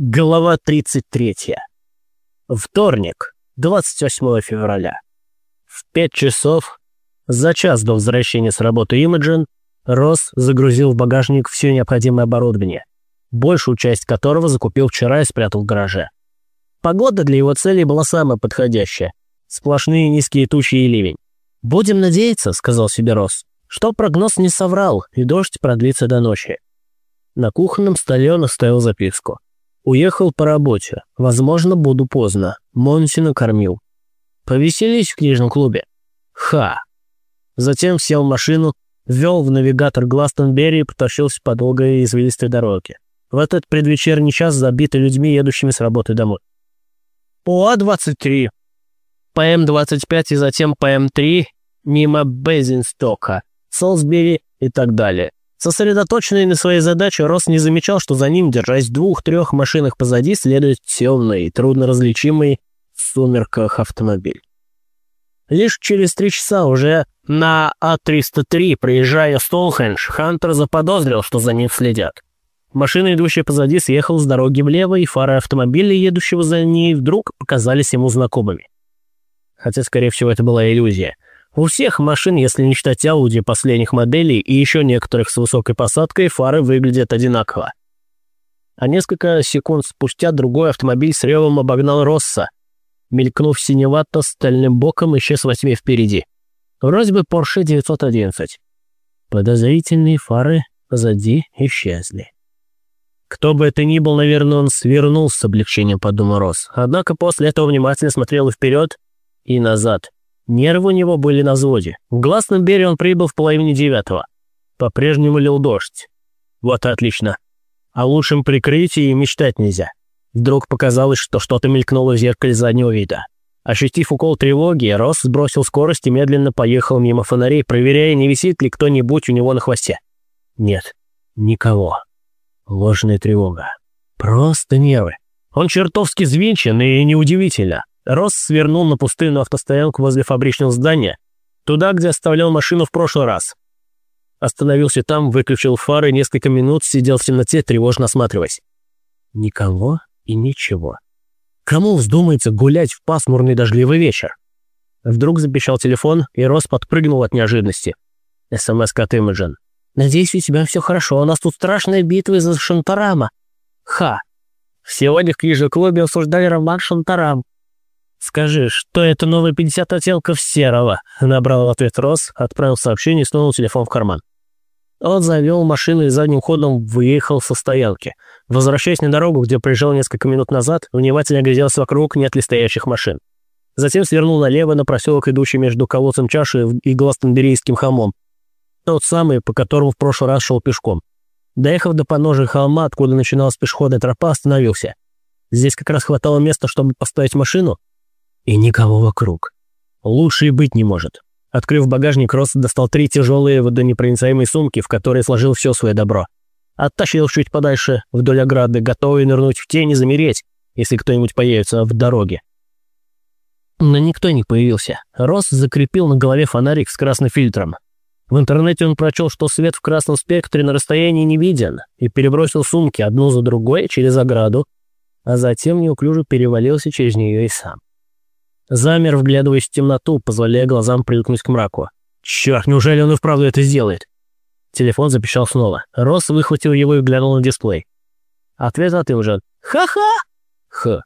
Глава 33. Вторник, 28 февраля. В 5 часов, за час до возвращения с работы Имаджин, Росс загрузил в багажник все необходимое оборудование, большую часть которого закупил вчера и спрятал в гараже. Погода для его целей была самая подходящая. Сплошные низкие тучи и ливень. «Будем надеяться», — сказал себе Росс, — «что прогноз не соврал, и дождь продлится до ночи». На кухонном столе он оставил записку. Уехал по работе. Возможно, буду поздно. Монти накормил. Повеселись в книжном клубе. Ха. Затем сел в машину, ввел в навигатор Гластонберри и потащился по долгой извилистой дороге. В этот предвечерний час забиты людьми, едущими с работы домой. ОА-23. ПМ-25 и затем ПМ-3 мимо Безинстока, Солсбери и так далее. Сосредоточенный на своей задаче, Рос не замечал, что за ним, держась в двух-трех машинах позади, следует темный, трудноразличимый в сумерках автомобиль. Лишь через три часа уже на А-303, проезжая Столхендж, Хантер заподозрил, что за ним следят. Машина, идущая позади, съехала с дороги влево, и фары автомобиля, едущего за ней, вдруг показались ему знакомыми. Хотя, скорее всего, это была иллюзия – у всех машин, если не считать Audi последних моделей и еще некоторых с высокой посадкой, фары выглядят одинаково. А несколько секунд спустя другой автомобиль с ревом обогнал Росса, мелькнув синевато стальным боком, исчез во тьме впереди. Вроде бы Porsche 911. Подозрительные фары позади исчезли. Кто бы это ни был, наверное, он свернул с облегчением, подумал Росс. Однако после этого внимательно смотрел вперед и назад – Нервы у него были на взводе. В Гласном Бере он прибыл в половине девятого. По-прежнему лил дождь. Вот отлично. О лучшем прикрытии мечтать нельзя. Вдруг показалось, что что-то мелькнуло в зеркале заднего вида. Ощутив укол тревоги, Росс сбросил скорость и медленно поехал мимо фонарей, проверяя, не висит ли кто-нибудь у него на хвосте. Нет, никого. Ложная тревога. Просто нервы. Он чертовски звинчен и неудивительно. Росс свернул на пустынную автостоянку возле фабричного здания, туда, где оставлял машину в прошлый раз. Остановился там, выключил фары, несколько минут сидел в темноте, тревожно осматриваясь. Никого и ничего. Кому вздумается гулять в пасмурный дождливый вечер? Вдруг запищал телефон, и Росс подпрыгнул от неожиданности. СМС от Имаджин. «Надеюсь, у тебя все хорошо, у нас тут страшная битва из-за Шантарама». «Ха!» Сегодня в книжном клубе осуждали роман Шантарам. «Скажи, что это новая 50 оттенков серого?» Набрал ответ Рос, отправил сообщение и сунул телефон в карман. Он завел машину и задним ходом выехал со стоянки. Возвращаясь на дорогу, где приезжал несколько минут назад, внимательно огляделся вокруг, нет ли стоящих машин. Затем свернул налево на проселок, идущий между колодцем чаши и Гластенберийским холмом. Тот самый, по которому в прошлый раз шел пешком. Доехав до подножия холма, откуда начиналась пешеходная тропа, остановился. Здесь как раз хватало места, чтобы поставить машину, и никого вокруг. Лучше и быть не может. Открыв багажник, Росс достал три тяжелые водонепроницаемые сумки, в которые сложил все свое добро. Оттащил чуть подальше, вдоль ограды, готовый нырнуть в тень и замереть, если кто-нибудь появится в дороге. Но никто не появился. Росс закрепил на голове фонарик с красным фильтром. В интернете он прочел, что свет в красном спектре на расстоянии не виден, и перебросил сумки одну за другой через ограду, а затем неуклюже перевалился через нее и сам. Замер, вглядываясь в темноту, позволяя глазам привыкнуть к мраку. Черт, неужели он и вправду это сделает? Телефон запищал снова. Росс выхватил его и глянул на дисплей. Ответ от уже. «Ха-ха!» «Х».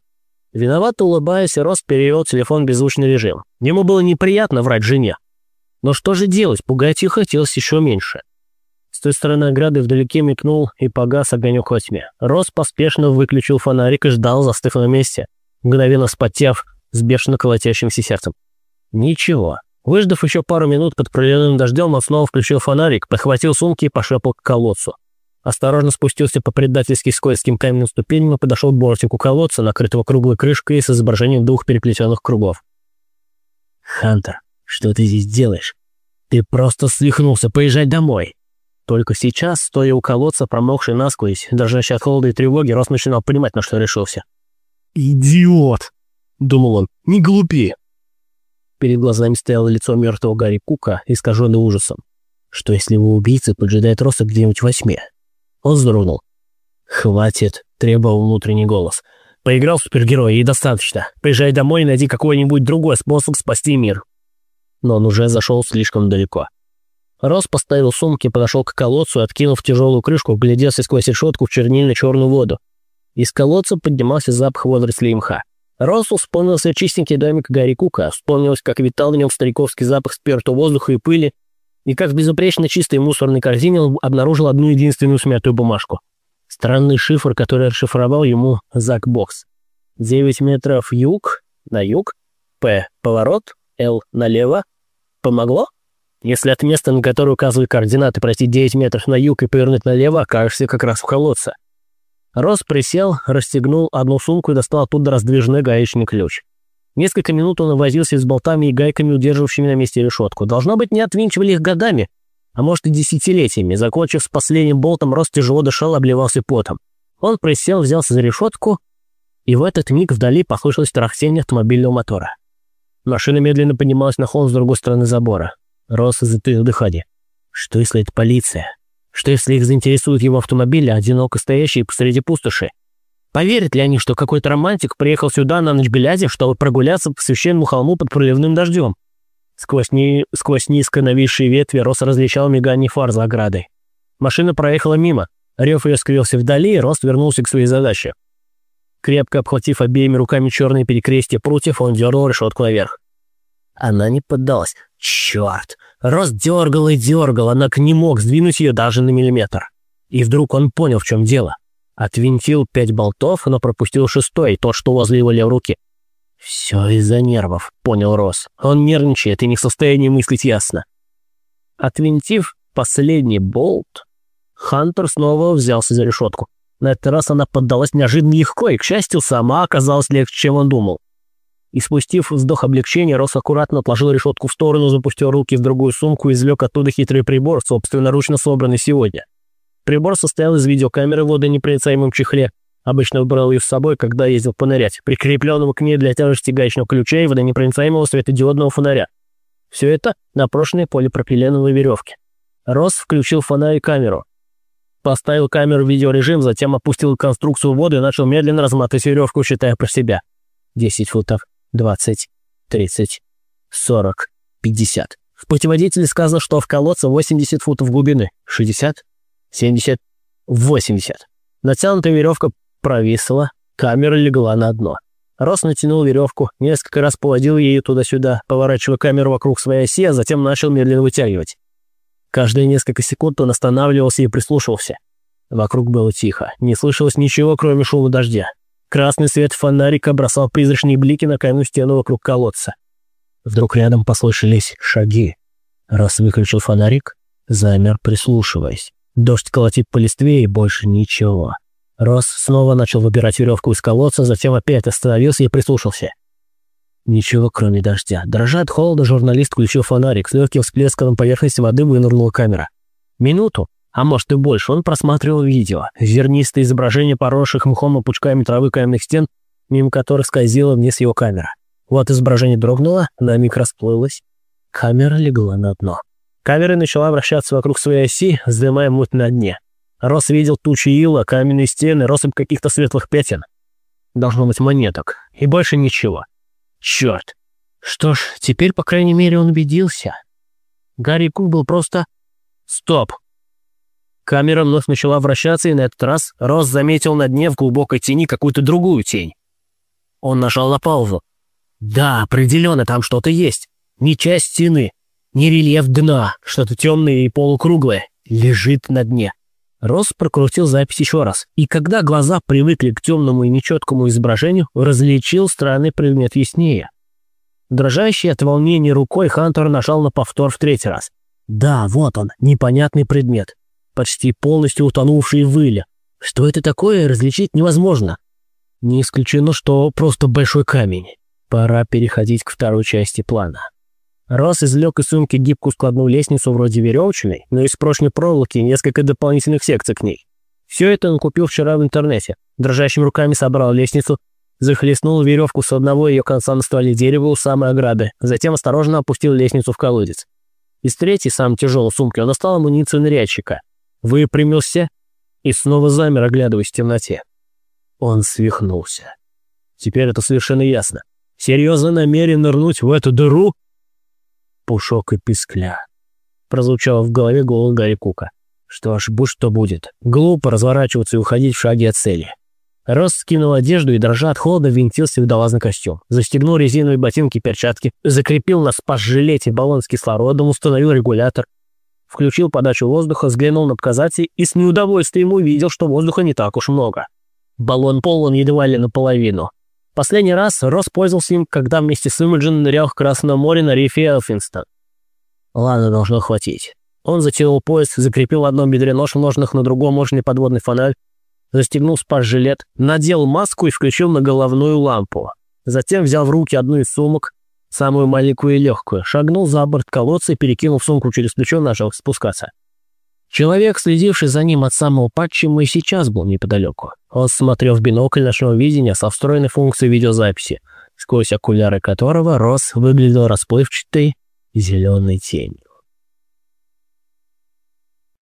Виновато улыбаясь, Росс перевел телефон в беззвучный режим. Ему было неприятно врать жене. Но что же делать, пугать ее хотелось еще меньше. С той стороны ограды вдалеке мигнул и погас огонек во тьме. Росс поспешно выключил фонарик и ждал, застыв на месте. Мгновенно спотев, с бешено колотящимся сердцем. Ничего. Выждав еще пару минут под проливным дождем, он снова включил фонарик, подхватил сумки и пошепал к колодцу. Осторожно спустился по предательски скользким каменным ступеням и подошел к бортику колодца, накрытого круглой крышкой с изображением двух переплетенных кругов. «Хантер, что ты здесь делаешь? Ты просто свихнулся, поезжай домой!» Только сейчас, стоя у колодца, промокший насквозь, дрожащий от холода и тревоги, Рос начинал понимать, на что решился. «Идиот!» Думал он, не глупи. Перед глазами стояло лицо мертвого Гарри Кука, искаженное ужасом. Что если его убийца поджидает Росса где-нибудь во тьме? Он вздрогнул. «Хватит», — требовал внутренний голос. «Поиграл в супергероя и достаточно. Приезжай домой и найди какой-нибудь другой способ спасти мир». Но он уже зашел слишком далеко. Рос поставил сумки, подошел к колодцу и, откинув тяжелую крышку, вгляделся сквозь решетку в чернильно-черную воду. Из колодца поднимался запах водорослей и мха. Росу вспомнился чистенький домик Гарри Кука, вспомнилось, как витал в нем стариковский запах спирту воздуха и пыли, и как в безупречно чистой мусорной корзине он обнаружил одну единственную смятую бумажку. Странный шифр, который расшифровал ему Зак Бокс. 9 метров юг, на юг, П – поворот, Л – налево. Помогло? Если от места, на которое указывают координаты, пройти 9 метров на юг и повернуть налево, окажешься как раз в колодце. Рос присел, расстегнул одну сумку и достал оттуда раздвижной гаечный ключ. Несколько минут он возился с болтами и гайками, удерживающими на месте решетку. Должно быть, не отвинчивали их годами, а может и десятилетиями. Закончив с последним болтом, Рос тяжело дышал, обливался потом. Он присел, взялся за решетку, и в этот миг вдали послышалось трахтение автомобильного мотора. Машина медленно поднималась на холм с другой стороны забора. Рос затаил дыхание. Что если это полиция? Что если их заинтересует его автомобиль, одиноко стоящий посреди пустоши? Поверят ли они, что какой-то романтик приехал сюда на ночь глядя, чтобы прогуляться по священному холму под проливным дождем? Сквозь, ни... Сквозь низко нависшие ветви Рос различал мигание фар за оградой. Машина проехала мимо. Рев ее скрылся вдали, и Рост вернулся к своей задаче. Крепко обхватив обеими руками черные перекрестия прутьев, он дернул решетку наверх. Она не поддалась. Черт! Рост дергал и дергал, однако не мог сдвинуть ее даже на миллиметр. И вдруг он понял, в чем дело. Отвинтил пять болтов, но пропустил шестой, тот, что возле его левой руки. «Все из-за нервов», — понял Рос. Он нервничает и не в состоянии мыслить ясно. Отвинтив последний болт, Хантер снова взялся за решетку. На этот раз она поддалась неожиданно легко, и, к счастью, сама оказалась легче, чем он думал. И спустив вздох облегчения, Рос аккуратно отложил решетку в сторону, запустил руки в другую сумку и извлек оттуда хитрый прибор, собственноручно собранный сегодня. Прибор состоял из видеокамеры в водонепроницаемом чехле. Обычно брал ее с собой, когда ездил понырять, прикрепленного к ней для тяжести гаечного ключа и водонепроницаемого светодиодного фонаря. Все это на прошлой полипропиленовой веревке. Рос включил фонарь и камеру. Поставил камеру в видеорежим, затем опустил конструкцию в воду и начал медленно разматывать веревку, считая про себя. 10 футов, 20, 30, 40, 50. В путеводителе сказано, что в колодце 80 футов глубины. 60, 70, 80. Натянутая веревка провисла, камера легла на дно. Рос натянул веревку, несколько раз поводил ею туда-сюда, поворачивая камеру вокруг своей оси, а затем начал медленно вытягивать. Каждые несколько секунд он останавливался и прислушивался. Вокруг было тихо, не слышалось ничего, кроме шума дождя. Красный свет фонарика бросал призрачные блики на каменную стену вокруг колодца. Вдруг рядом послышались шаги. Раз выключил фонарик, замер, прислушиваясь. Дождь колотит по листве и больше ничего. Рос снова начал выбирать веревку из колодца, затем опять остановился и прислушался. Ничего, кроме дождя. Дрожа от холода, журналист включил фонарик. С легким всплеском на поверхности воды вынырнула камера. Минуту, а может и больше, он просматривал видео. Зернистые изображения поросших мхом и пучками травы каменных стен, мимо которых скользила вниз его камера. Вот изображение дрогнуло, на миг расплылось. Камера легла на дно. Камера начала вращаться вокруг своей оси, вздымая муть на дне. Рос видел тучи ила, каменные стены, россыпь каких-то светлых пятен. Должно быть монеток. И больше ничего. Черт. Что ж, теперь, по крайней мере, он убедился. Гарри Кук был просто... Стоп. Камера вновь начала вращаться, и на этот раз Рос заметил на дне в глубокой тени какую-то другую тень. Он нажал на паузу. Да, определенно там что-то есть. Не часть стены, не рельеф дна, что-то темное и полукруглое, лежит на дне. Рос прокрутил запись еще раз, и когда глаза привыкли к темному и нечеткому изображению, различил странный предмет яснее. Дрожащий от волнения рукой Хантер нажал на повтор в третий раз. Да, вот он, непонятный предмет, почти полностью утонувший в выле. Что это такое, различить невозможно. Не исключено, что просто большой камень. Пора переходить к второй части плана. Рос извлек из сумки гибкую складную лестницу вроде веревочной, но из прочной проволоки и несколько дополнительных секций к ней. Все это он купил вчера в интернете. Дрожащими руками собрал лестницу, захлестнул веревку с одного ее конца на стволе дерева у самой ограды, затем осторожно опустил лестницу в колодец. Из третьей, самой тяжелой сумки он достал амуницию нырядчика. Выпрямился, и снова замер, оглядываясь в темноте. Он свихнулся. Теперь это совершенно ясно. Серьезно намерен нырнуть в эту дыру? Пушок и пискля. Прозвучало в голове голос Гарри Кука. Что ж, будь что будет. Глупо разворачиваться и уходить в шаге от цели. Рос скинул одежду и, дрожа от холода, винтился в водолазный костюм. Застегнул резиновые ботинки и перчатки, закрепил на спас-жилете баллон с кислородом, установил регулятор. Включил подачу воздуха, взглянул на показатель и с неудовольствием увидел, что воздуха не так уж много. Баллон полон едва ли наполовину. Последний раз Росс пользовался им, когда вместе с Имиджин нырял в Красное море на рифе Элфинстон. Ладно, должно хватить. Он затянул пояс, закрепил в одном бедре нож в ножнах, на другом мощный подводный фонарь, застегнул спас-жилет, надел маску и включил на головную лампу. Затем взял в руки одну из сумок, самую маленькую и легкую, шагнул за борт колодца и, перекинув сумку через плечо, начал спускаться. Человек, следивший за ним от самого падчима, и сейчас был неподалеку. Он смотрел в бинокль нашего видения со встроенной функцией видеозаписи, сквозь окуляры которого Рос выглядел расплывчатой зеленой тенью.